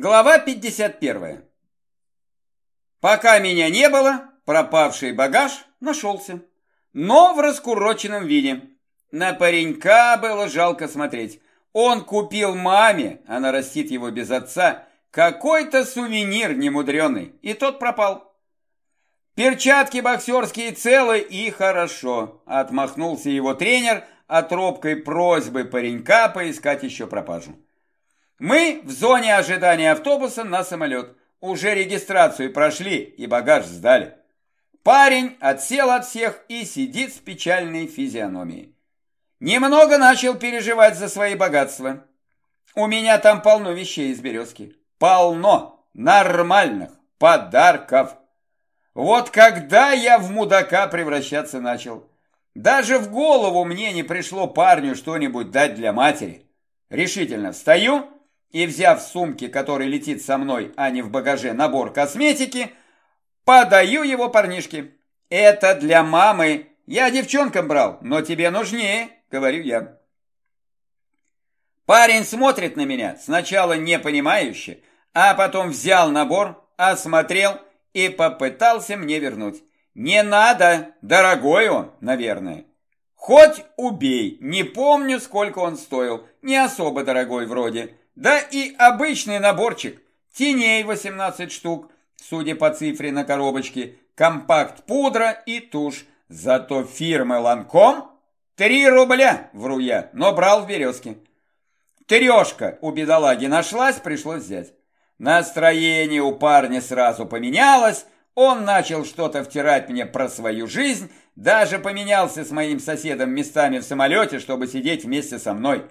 Глава 51. Пока меня не было, пропавший багаж нашелся, но в раскуроченном виде. На паренька было жалко смотреть. Он купил маме, она растит его без отца, какой-то сувенир немудреный, и тот пропал. Перчатки боксерские целы и хорошо, отмахнулся его тренер от робкой просьбы паренька поискать еще пропажу. Мы в зоне ожидания автобуса на самолет. Уже регистрацию прошли и багаж сдали. Парень отсел от всех и сидит с печальной физиономией. Немного начал переживать за свои богатства. У меня там полно вещей из березки. Полно нормальных подарков. Вот когда я в мудака превращаться начал. Даже в голову мне не пришло парню что-нибудь дать для матери. Решительно встаю и, взяв в сумке, который летит со мной, а не в багаже, набор косметики, подаю его парнишке. «Это для мамы. Я девчонкам брал, но тебе нужнее», — говорю я. Парень смотрит на меня, сначала непонимающе, а потом взял набор, осмотрел и попытался мне вернуть. «Не надо, дорогой он, наверное». Хоть убей, не помню, сколько он стоил, не особо дорогой вроде. Да и обычный наборчик. Теней 18 штук, судя по цифре на коробочке, компакт-пудра и тушь. Зато фирмы Ланком 3 рубля, вру я, но брал в березке. Трешка у бедолаги нашлась, пришлось взять. Настроение у парня сразу поменялось, он начал что-то втирать мне про свою жизнь, даже поменялся с моим соседом местами в самолете, чтобы сидеть вместе со мной.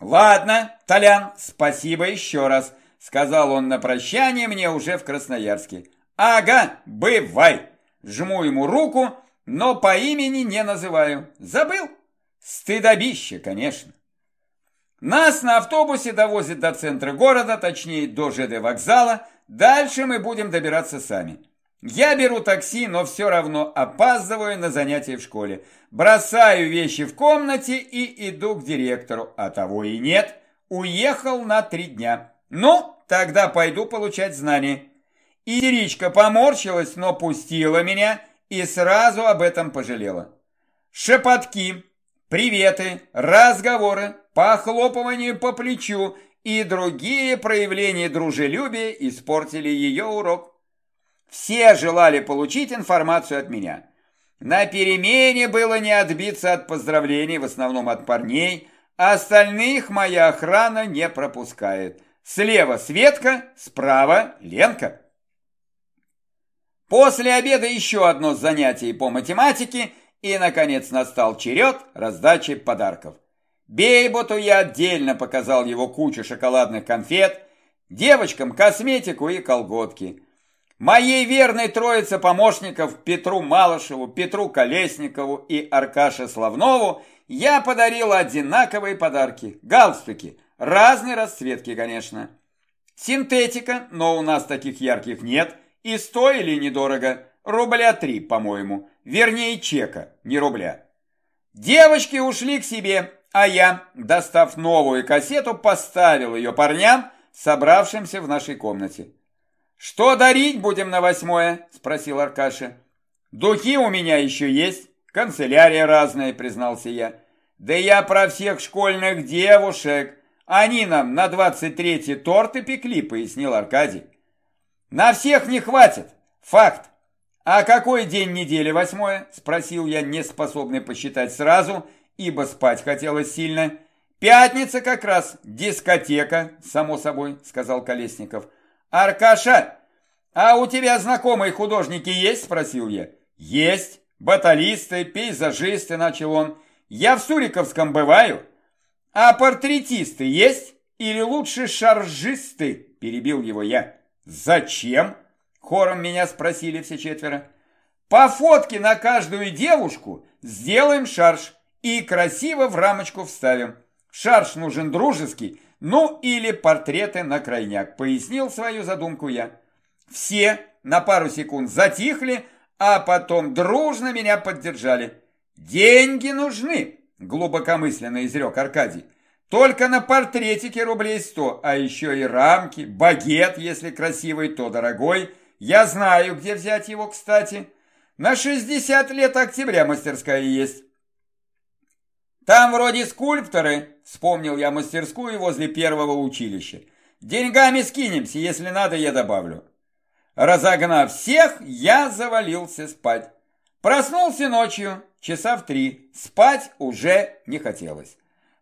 «Ладно, Толян, спасибо еще раз», — сказал он на прощание мне уже в Красноярске. «Ага, бывай!» Жму ему руку, но по имени не называю. Забыл? Стыдобище, конечно. Нас на автобусе довозят до центра города, точнее до ЖД вокзала. Дальше мы будем добираться сами. Я беру такси, но все равно опаздываю на занятия в школе. Бросаю вещи в комнате и иду к директору, а того и нет. Уехал на три дня. Ну, тогда пойду получать знания. Иричка поморщилась, но пустила меня и сразу об этом пожалела. Шепотки, приветы, разговоры, похлопывание по плечу и другие проявления дружелюбия испортили ее урок. Все желали получить информацию от меня. На перемене было не отбиться от поздравлений, в основном от парней, остальных моя охрана не пропускает. Слева Светка, справа Ленка. После обеда еще одно занятие по математике, и, наконец, настал черед раздачи подарков. Бейботу я отдельно показал его кучу шоколадных конфет, девочкам косметику и колготки. Моей верной троице помощников Петру Малышеву, Петру Колесникову и Аркаше Славнову я подарил одинаковые подарки. Галстуки. Разной расцветки, конечно. Синтетика, но у нас таких ярких нет. И стоили недорого. Рубля три, по-моему. Вернее, чека, не рубля. Девочки ушли к себе, а я, достав новую кассету, поставил ее парням, собравшимся в нашей комнате. «Что дарить будем на восьмое?» – спросил Аркаша. «Духи у меня еще есть, канцелярия разная», – признался я. «Да я про всех школьных девушек. Они нам на двадцать третий торты пекли», – пояснил Аркадий. «На всех не хватит. Факт. А какой день недели восьмое?» – спросил я, не способный посчитать сразу, ибо спать хотелось сильно. «Пятница как раз, дискотека, само собой», – сказал Колесников. – «Аркаша, а у тебя знакомые художники есть?» – спросил я. «Есть. Баталисты, пейзажисты», – начал он. «Я в Суриковском бываю». «А портретисты есть? Или лучше шаржисты?» – перебил его я. «Зачем?» – хором меня спросили все четверо. «По фотке на каждую девушку сделаем шарж и красиво в рамочку вставим. Шарж нужен дружеский, ну или портреты на крайняк, пояснил свою задумку я. Все на пару секунд затихли, а потом дружно меня поддержали. Деньги нужны, глубокомысленно изрек Аркадий. Только на портретике рублей сто, а еще и рамки, багет, если красивый, то дорогой. Я знаю, где взять его, кстати. На 60 лет октября мастерская есть. Там вроде скульпторы, вспомнил я мастерскую возле первого училища. Деньгами скинемся, если надо, я добавлю. Разогнав всех, я завалился спать. Проснулся ночью, часа в три. Спать уже не хотелось.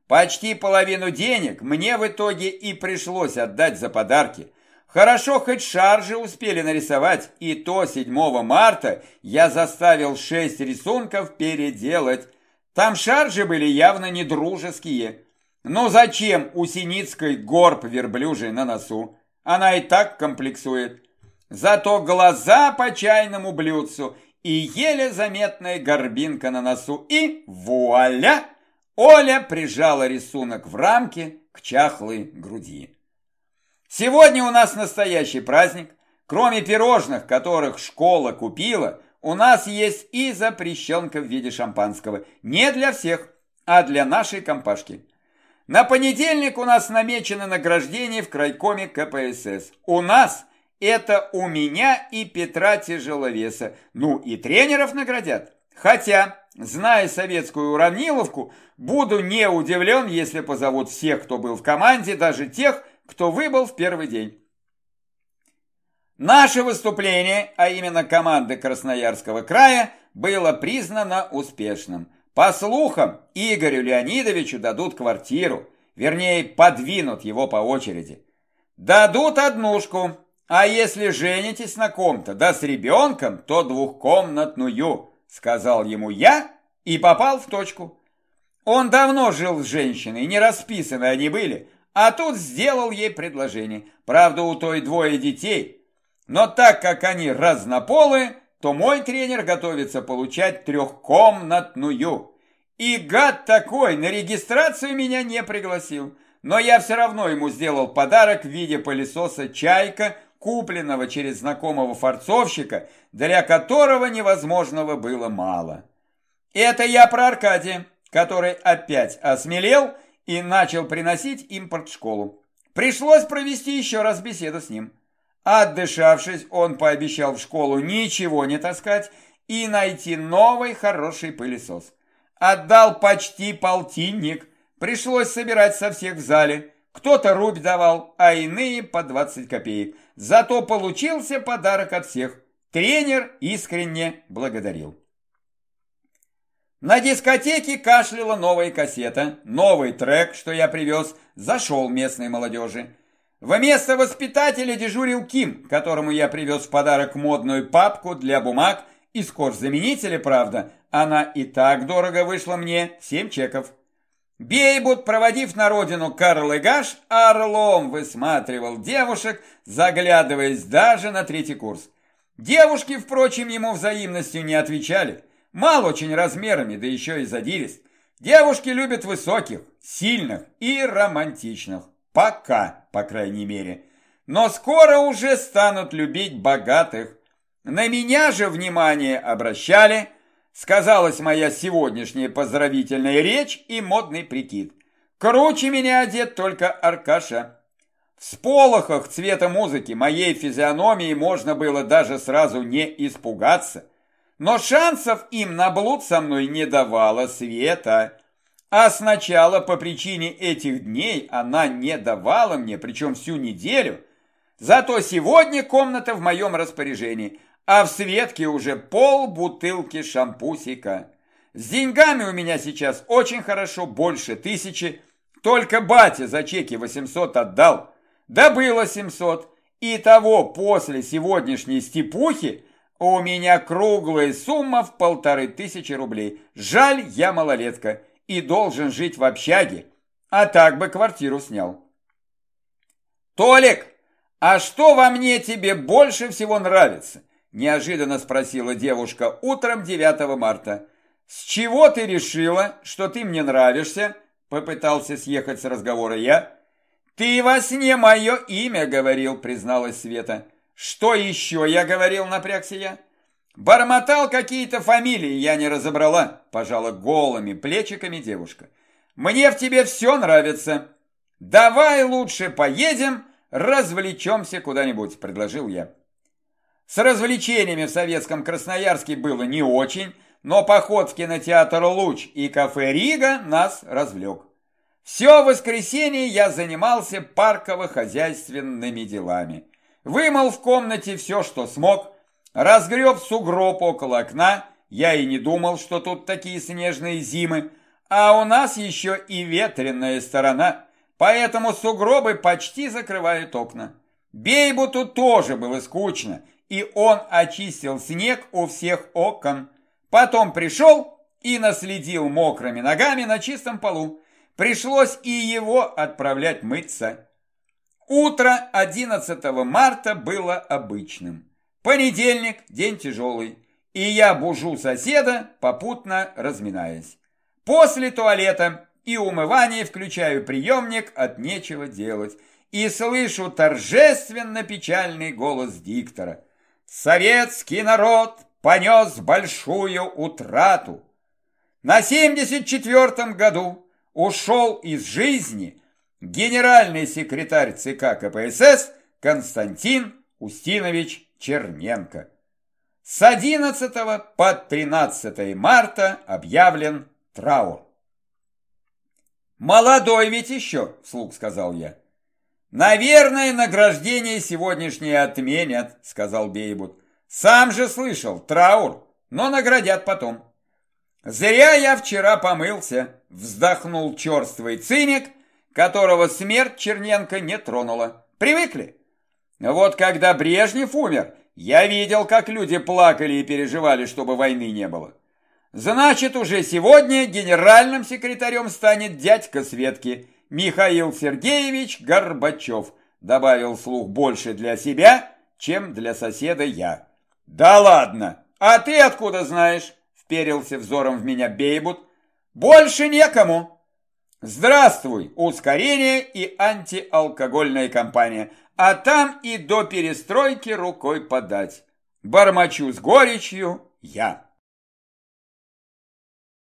Почти половину денег мне в итоге и пришлось отдать за подарки. Хорошо, хоть шаржи успели нарисовать, и то 7 марта я заставил шесть рисунков переделать. Там шаржи были явно не дружеские. Но зачем у Синицкой горб верблюжий на носу? Она и так комплексует. Зато глаза по чайному блюдцу и еле заметная горбинка на носу. И вуаля! Оля прижала рисунок в рамке к чахлой груди. Сегодня у нас настоящий праздник. Кроме пирожных, которых школа купила, у нас есть и запрещенка в виде шампанского. Не для всех, а для нашей компашки. На понедельник у нас намечено награждение в крайкоме КПСС. У нас это у меня и Петра Тяжеловеса. Ну и тренеров наградят. Хотя, зная советскую уравниловку, буду не удивлен, если позовут всех, кто был в команде, даже тех, кто выбыл в первый день. Наше выступление, а именно команды Красноярского края, было признано успешным. По слухам, Игорю Леонидовичу дадут квартиру, вернее, подвинут его по очереди. Дадут однушку, а если женитесь на ком-то, да с ребенком, то двухкомнатную, сказал ему я и попал в точку. Он давно жил с женщиной, не расписаны они были, а тут сделал ей предложение. Правда, у той двое детей, но так как они разнополые, то мой тренер готовится получать трехкомнатную. И гад такой на регистрацию меня не пригласил. Но я все равно ему сделал подарок в виде пылесоса «Чайка», купленного через знакомого форцовщика, для которого невозможного было мало. Это я про Аркадия, который опять осмелел и начал приносить импорт в школу. Пришлось провести еще раз беседу с ним. Отдышавшись, он пообещал в школу ничего не таскать и найти новый хороший пылесос. Отдал почти полтинник, пришлось собирать со всех в зале. Кто-то рубь давал, а иные по 20 копеек. Зато получился подарок от всех. Тренер искренне благодарил. На дискотеке кашляла новая кассета, новый трек, что я привез, зашел местной молодежи. Вместо воспитателя дежурил Ким, которому я привез в подарок модную папку для бумаг из кожзаменителя, правда. Она и так дорого вышла мне, семь чеков. Бейбут, проводив на родину Карл Игаш, орлом высматривал девушек, заглядываясь даже на третий курс. Девушки, впрочем, ему взаимностью не отвечали. Мал очень размерами, да еще и задирист. Девушки любят высоких, сильных и романтичных. Пока, по крайней мере. Но скоро уже станут любить богатых. На меня же внимание обращали. Сказалась моя сегодняшняя поздравительная речь и модный прикид. Круче меня одет только Аркаша. В сполохах цвета музыки моей физиономии можно было даже сразу не испугаться. Но шансов им на блуд со мной не давала Света. А сначала по причине этих дней она не давала мне, причем всю неделю. Зато сегодня комната в моем распоряжении, а в Светке уже пол бутылки шампусика. С деньгами у меня сейчас очень хорошо, больше тысячи. Только батя за чеки 800 отдал. Да было 700. И того после сегодняшней степухи у меня круглая сумма в полторы тысячи рублей. Жаль, я малолетка и должен жить в общаге, а так бы квартиру снял. Толик, а что во мне тебе больше всего нравится? Неожиданно спросила девушка утром 9 марта. С чего ты решила, что ты мне нравишься? Попытался съехать с разговора я. Ты во сне мое имя говорил, призналась Света. Что еще я говорил, напрягся я? Бормотал какие-то фамилии, я не разобрала, пожала голыми плечиками девушка. Мне в тебе все нравится. Давай лучше поедем, развлечемся куда-нибудь, предложил я. С развлечениями в советском Красноярске было не очень, но поход в кинотеатр «Луч» и кафе «Рига» нас развлек. Все воскресенье я занимался парково-хозяйственными делами. Вымыл в комнате все, что смог, разгреб сугроб около окна, я и не думал, что тут такие снежные зимы, а у нас еще и ветреная сторона, поэтому сугробы почти закрывают окна. Бейбу тут тоже было скучно, и он очистил снег у всех окон. Потом пришел и наследил мокрыми ногами на чистом полу. Пришлось и его отправлять мыться. Утро 11 марта было обычным. Понедельник, день тяжелый, и я бужу соседа, попутно разминаясь. После туалета и умывания включаю приемник от нечего делать и слышу торжественно печальный голос диктора. Советский народ понес большую утрату. На 74-м году ушел из жизни генеральный секретарь ЦК КПСС Константин Устинович Черненко. С 11 по 13 марта объявлен траур. «Молодой ведь еще», — вслух сказал я. «Наверное, награждение сегодняшнее отменят», — сказал Бейбут. «Сам же слышал, траур, но наградят потом». «Зря я вчера помылся», — вздохнул черствый циник, которого смерть Черненко не тронула. «Привыкли?» Вот когда Брежнев умер, я видел, как люди плакали и переживали, чтобы войны не было. Значит, уже сегодня генеральным секретарем станет дядька Светки, Михаил Сергеевич Горбачев, добавил слух больше для себя, чем для соседа я. Да ладно, а ты откуда знаешь? Вперился взором в меня Бейбут. Больше некому. Здравствуй, ускорение и антиалкогольная компания а там и до перестройки рукой подать. Бормочу с горечью я.